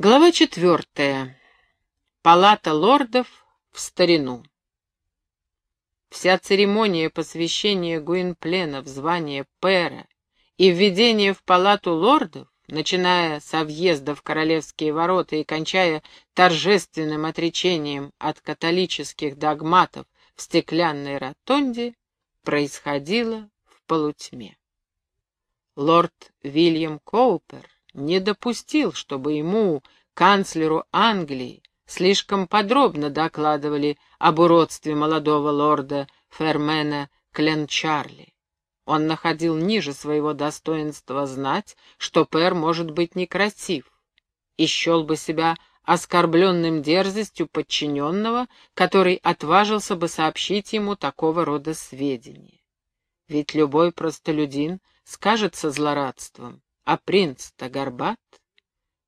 Глава четвертая. Палата лордов в старину. Вся церемония посвящения Гуинплена в звание пэра и введения в палату лордов, начиная со въезда в королевские ворота и кончая торжественным отречением от католических догматов в стеклянной ротонде, происходила в полутьме. Лорд Вильям Коупер не допустил, чтобы ему, канцлеру Англии, слишком подробно докладывали об уродстве молодого лорда Фермена Кленчарли. Он находил ниже своего достоинства знать, что Пэр может быть некрасив, и счел бы себя оскорбленным дерзостью подчиненного, который отважился бы сообщить ему такого рода сведения. Ведь любой простолюдин скажется злорадством, а принц-то горбат.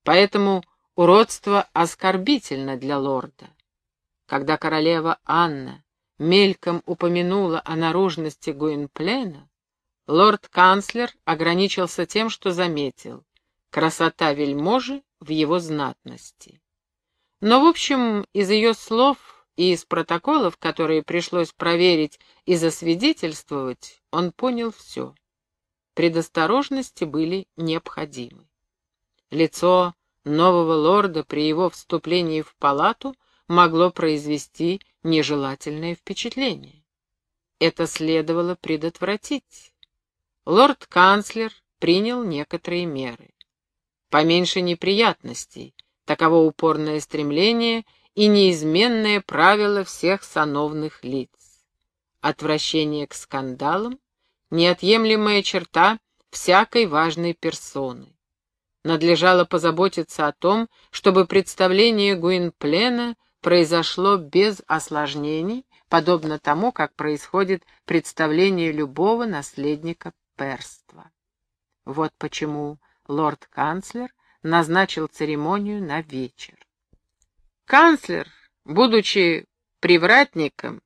Поэтому уродство оскорбительно для лорда. Когда королева Анна мельком упомянула о наружности Гуинплена, лорд-канцлер ограничился тем, что заметил красота вельможи в его знатности. Но, в общем, из ее слов и из протоколов, которые пришлось проверить и засвидетельствовать, он понял все предосторожности были необходимы. Лицо нового лорда при его вступлении в палату могло произвести нежелательное впечатление. Это следовало предотвратить. Лорд-канцлер принял некоторые меры. Поменьше неприятностей, таково упорное стремление и неизменное правило всех сановных лиц. Отвращение к скандалам неотъемлемая черта всякой важной персоны. Надлежало позаботиться о том, чтобы представление Гуинплена произошло без осложнений, подобно тому, как происходит представление любого наследника перства. Вот почему лорд-канцлер назначил церемонию на вечер. Канцлер, будучи привратником,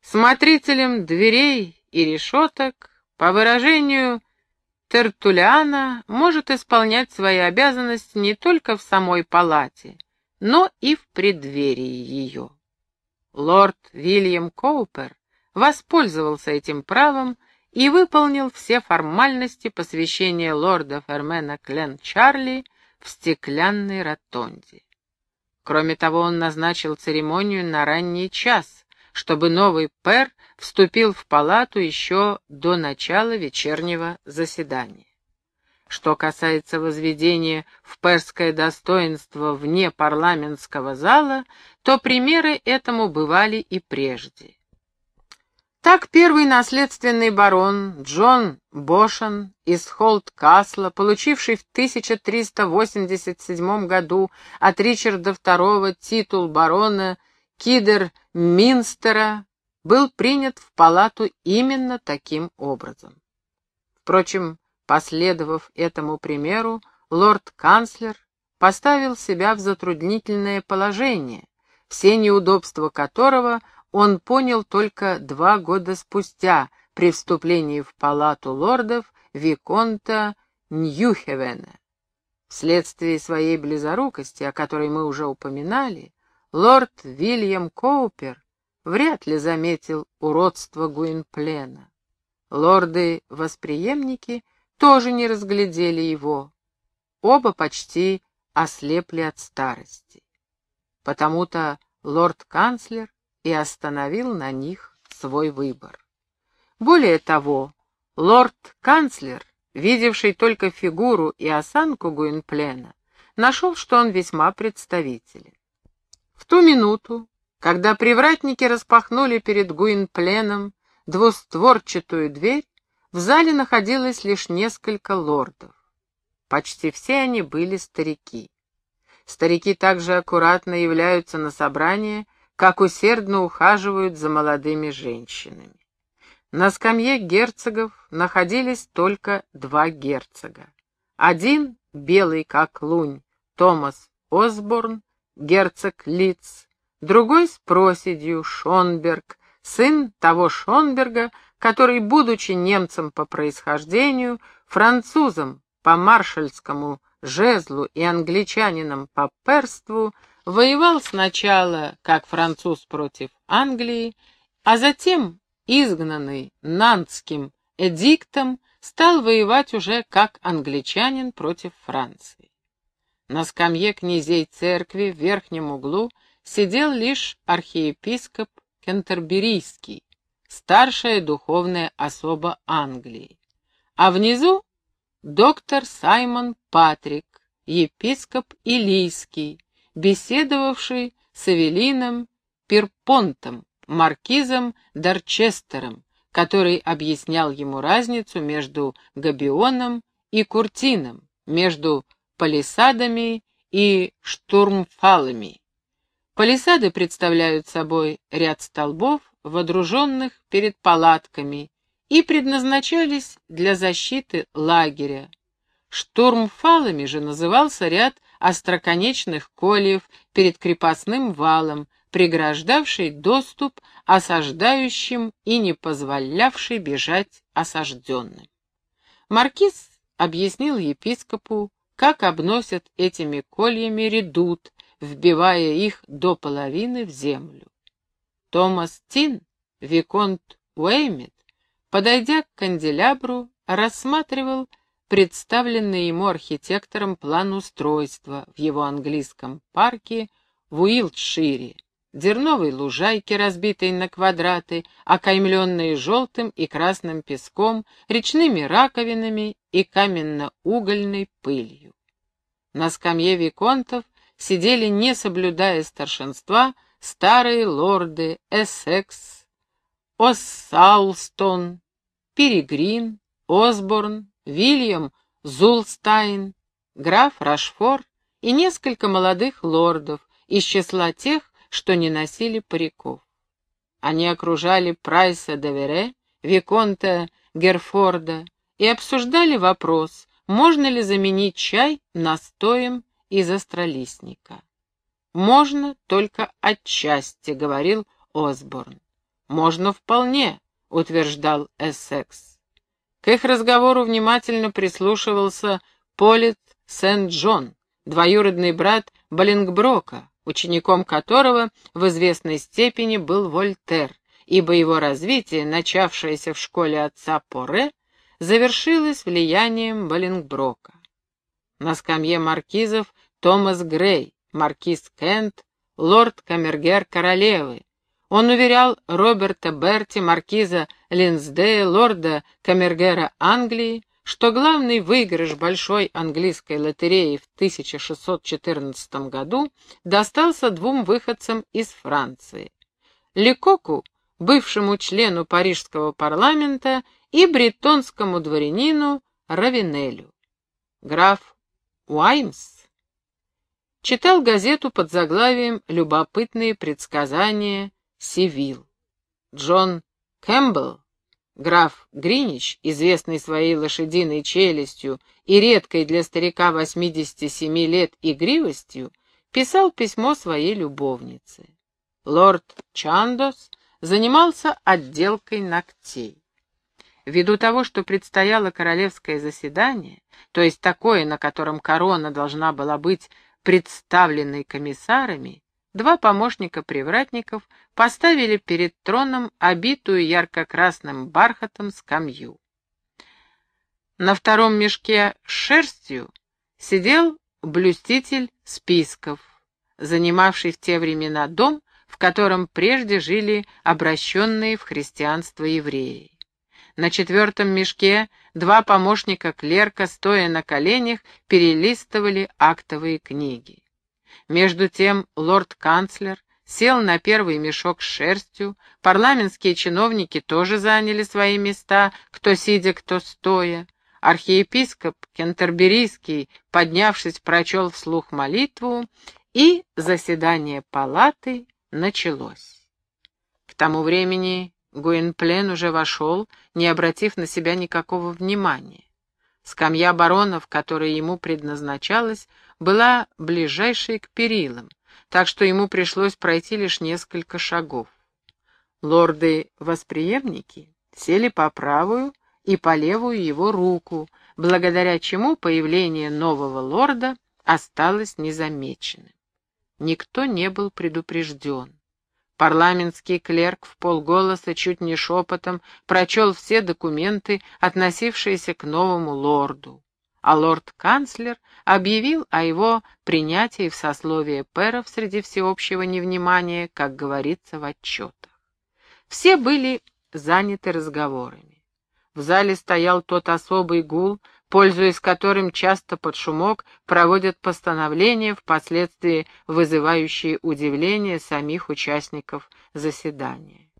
смотрителем дверей и решеток, по выражению Тертулиана, может исполнять свои обязанности не только в самой палате, но и в преддверии ее. Лорд Вильям Коупер воспользовался этим правом и выполнил все формальности посвящения лорда Фермена Клен Чарли в стеклянной ротонде. Кроме того, он назначил церемонию на ранний час, чтобы новый пэр вступил в палату еще до начала вечернего заседания. Что касается возведения в перское достоинство вне парламентского зала, то примеры этому бывали и прежде. Так первый наследственный барон Джон Бошан из Холт-Касла, получивший в 1387 году от Ричарда II титул барона Кидер Минстера был принят в палату именно таким образом. Впрочем, последовав этому примеру, лорд-канцлер поставил себя в затруднительное положение, все неудобства которого он понял только два года спустя при вступлении в палату лордов Виконта Ньюхевена. Вследствие своей близорукости, о которой мы уже упоминали, лорд Вильям Коупер вряд ли заметил уродство Гуинплена. Лорды-восприемники тоже не разглядели его. Оба почти ослепли от старости. Потому-то лорд-канцлер и остановил на них свой выбор. Более того, лорд-канцлер, видевший только фигуру и осанку Гуинплена, нашел, что он весьма представителен. В ту минуту, когда привратники распахнули перед Гуинпленом двустворчатую дверь, в зале находилось лишь несколько лордов. Почти все они были старики. Старики также аккуратно являются на собрание, как усердно ухаживают за молодыми женщинами. На скамье герцогов находились только два герцога. Один, белый как лунь, Томас Осборн, герцог Лиц, другой с проседью Шонберг, сын того Шонберга, который, будучи немцем по происхождению, французом по маршальскому жезлу и англичанином по перству, воевал сначала как француз против Англии, а затем, изгнанный Нантским эдиктом, стал воевать уже как англичанин против Франции. На скамье князей церкви в верхнем углу сидел лишь архиепископ Кентерберийский, старшая духовная особа Англии, а внизу доктор Саймон Патрик, епископ Илийский, беседовавший с Эвелином Пирпонтом, маркизом Дарчестером, который объяснял ему разницу между габионом и куртином, между палисадами и штурмфалами. Палисады представляют собой ряд столбов, водруженных перед палатками, и предназначались для защиты лагеря. Штурмфалами же назывался ряд остроконечных кольев перед крепостным валом, преграждавший доступ осаждающим и не позволявший бежать осажденным. Маркиз объяснил епископу, как обносят этими кольями редут, вбивая их до половины в землю. Томас Тин, Виконт Уэймит, подойдя к канделябру, рассматривал представленный ему архитектором план устройства в его английском парке в Уилтшире, дерновой лужайки, разбитой на квадраты, окаймленные желтым и красным песком, речными раковинами и каменно-угольной пылью. На скамье виконтов сидели, не соблюдая старшинства, старые лорды Эссекс, Оссаулстон, Перегрин, Осборн, Вильям Зулстайн, граф Рашфор и несколько молодых лордов из числа тех, что не носили париков. Они окружали Прайса де Вере, Виконта Герфорда и обсуждали вопрос, можно ли заменить чай настоем из астролистника. «Можно только отчасти», — говорил Осборн. «Можно вполне», — утверждал Эссекс. К их разговору внимательно прислушивался Полит Сент-Джон, двоюродный брат Балингброка, учеником которого в известной степени был Вольтер, ибо его развитие, начавшееся в школе отца Поре, завершилось влиянием Балингброка. На скамье маркизов Томас Грей, маркиз Кент, лорд Камергер королевы. Он уверял Роберта Берти, маркиза Линсдея, лорда Камергера Англии, что главный выигрыш большой английской лотереи в 1614 году достался двум выходцам из Франции. Лекоку, бывшему члену парижского парламента, и бретонскому дворянину Равинелю. Граф Уаймс читал газету под заглавием «Любопытные предсказания Сивил». Джон Кэмпбелл Граф Гринич, известный своей лошадиной челюстью и редкой для старика 87 лет игривостью, писал письмо своей любовнице. Лорд Чандос занимался отделкой ногтей. Ввиду того, что предстояло королевское заседание, то есть такое, на котором корона должна была быть представленной комиссарами, Два помощника привратников поставили перед троном обитую ярко-красным бархатом скамью. На втором мешке с шерстью сидел блюститель списков, занимавший в те времена дом, в котором прежде жили обращенные в христианство евреи. На четвертом мешке два помощника клерка, стоя на коленях, перелистывали актовые книги. Между тем лорд-канцлер сел на первый мешок с шерстью, парламентские чиновники тоже заняли свои места, кто сидя, кто стоя. Архиепископ Кентерберийский, поднявшись, прочел вслух молитву, и заседание палаты началось. К тому времени Гуинплен уже вошел, не обратив на себя никакого внимания. Скамья баронов, которая ему предназначалась, была ближайшей к перилам, так что ему пришлось пройти лишь несколько шагов. Лорды-восприемники сели по правую и по левую его руку, благодаря чему появление нового лорда осталось незамеченным. Никто не был предупрежден. Парламентский клерк в полголоса, чуть не шепотом, прочел все документы, относившиеся к новому лорду, а лорд-канцлер объявил о его принятии в сословие пэров среди всеобщего невнимания, как говорится в отчетах. Все были заняты разговорами. В зале стоял тот особый гул, пользуясь которым часто под шумок проводят постановления, впоследствии вызывающие удивление самих участников заседания.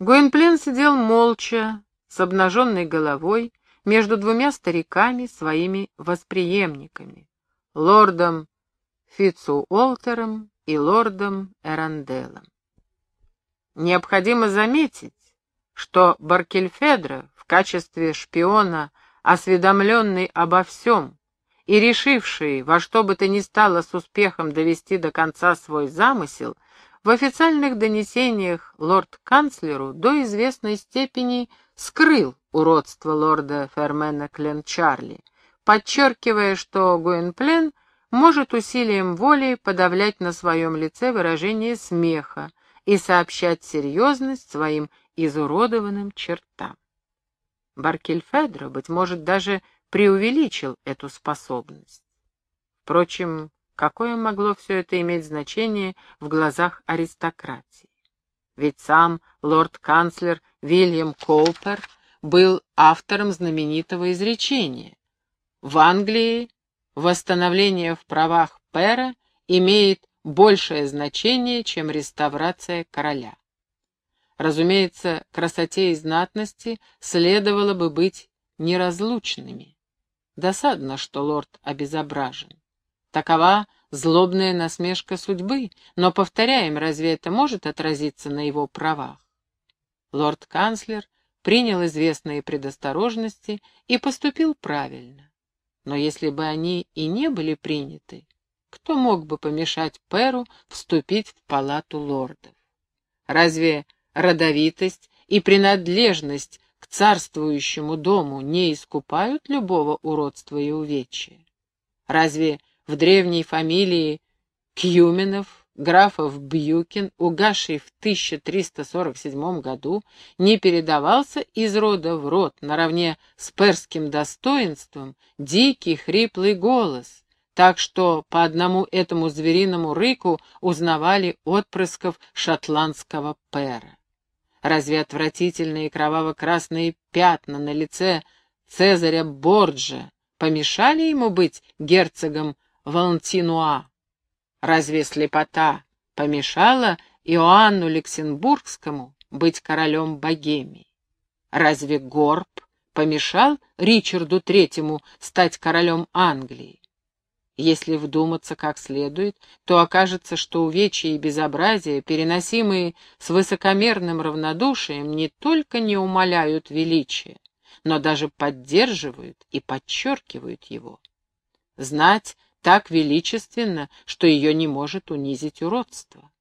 Гуинплен сидел молча, с обнаженной головой, между двумя стариками, своими восприемниками, лордом Фицуолтером и лордом Эранделом. Необходимо заметить, что Баркельфедро в качестве шпиона осведомленный обо всем и решивший во что бы то ни стало с успехом довести до конца свой замысел, в официальных донесениях лорд-канцлеру до известной степени скрыл уродство лорда Фермена Кленчарли, подчеркивая, что Гуинплен может усилием воли подавлять на своем лице выражение смеха и сообщать серьезность своим изуродованным чертам. Баркельфедро, быть может, даже преувеличил эту способность. Впрочем, какое могло все это иметь значение в глазах аристократии? Ведь сам лорд-канцлер Вильям Коупер был автором знаменитого изречения. В Англии восстановление в правах пера имеет большее значение, чем реставрация короля. Разумеется, красоте и знатности следовало бы быть неразлучными. Досадно, что лорд обезображен. Такова злобная насмешка судьбы, но, повторяем, разве это может отразиться на его правах? Лорд-канцлер принял известные предосторожности и поступил правильно. Но если бы они и не были приняты, кто мог бы помешать Перу вступить в палату лордов? Разве родовитость и принадлежность к царствующему дому не искупают любого уродства и увечья? Разве в древней фамилии Кьюменов, графов Бьюкин, угасший в 1347 году, не передавался из рода в род наравне с перским достоинством дикий хриплый голос, так что по одному этому звериному рыку узнавали отпрысков шотландского пера. Разве отвратительные кроваво-красные пятна на лице Цезаря Борджа помешали ему быть герцогом Валентинуа? Разве слепота помешала Иоанну Люксембургскому быть королем Богемии? Разве горб помешал Ричарду Третьему стать королем Англии? Если вдуматься как следует, то окажется, что увечья и безобразия, переносимые с высокомерным равнодушием, не только не умаляют величия, но даже поддерживают и подчеркивают его. Знать так величественно, что ее не может унизить уродство.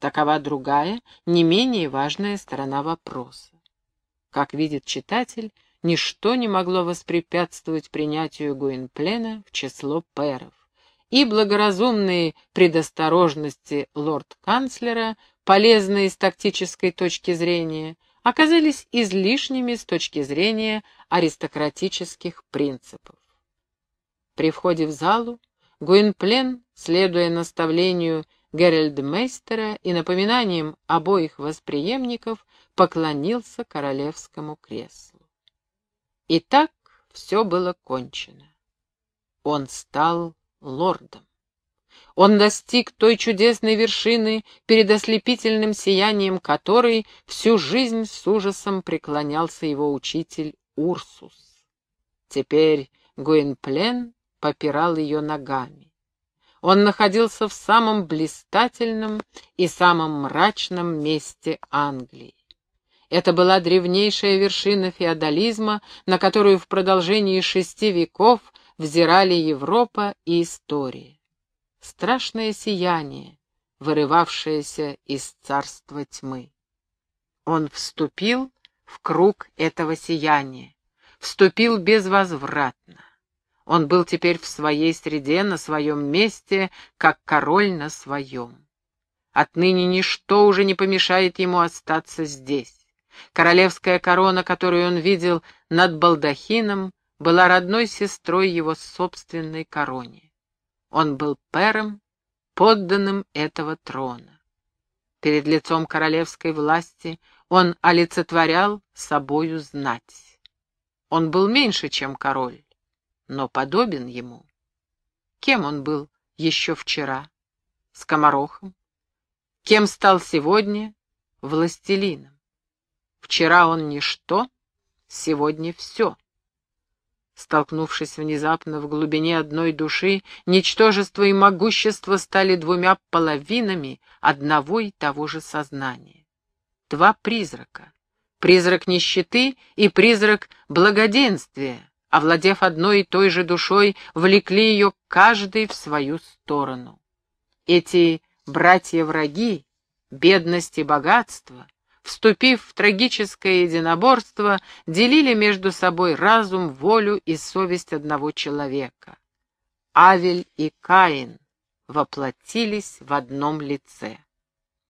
Такова другая, не менее важная сторона вопроса. Как видит читатель, ничто не могло воспрепятствовать принятию Гуинплена в число пэров и благоразумные предосторожности лорд-канцлера, полезные с тактической точки зрения, оказались излишними с точки зрения аристократических принципов. При входе в залу Гуинплен, следуя наставлению Геральдмейстера и напоминанием обоих восприемников, поклонился королевскому креслу. И так все было кончено. Он стал лордом. Он достиг той чудесной вершины, перед ослепительным сиянием которой всю жизнь с ужасом преклонялся его учитель Урсус. Теперь Гуинплен попирал ее ногами. Он находился в самом блистательном и самом мрачном месте Англии. Это была древнейшая вершина феодализма, на которую в продолжении шести веков взирали Европа и история. Страшное сияние, вырывавшееся из царства тьмы. Он вступил в круг этого сияния, вступил безвозвратно. Он был теперь в своей среде, на своем месте, как король на своем. Отныне ничто уже не помешает ему остаться здесь. Королевская корона, которую он видел над балдахином, была родной сестрой его собственной короне. Он был пером, подданным этого трона. Перед лицом королевской власти он олицетворял собою знать. Он был меньше, чем король но подобен ему. Кем он был еще вчера? Скоморохом? Кем стал сегодня? Властелином. Вчера он ничто, сегодня все. Столкнувшись внезапно в глубине одной души, ничтожество и могущество стали двумя половинами одного и того же сознания. Два призрака. Призрак нищеты и призрак благоденствия, овладев одной и той же душой, влекли ее каждый в свою сторону. Эти братья-враги, бедность и богатство, вступив в трагическое единоборство, делили между собой разум, волю и совесть одного человека. Авель и Каин воплотились в одном лице.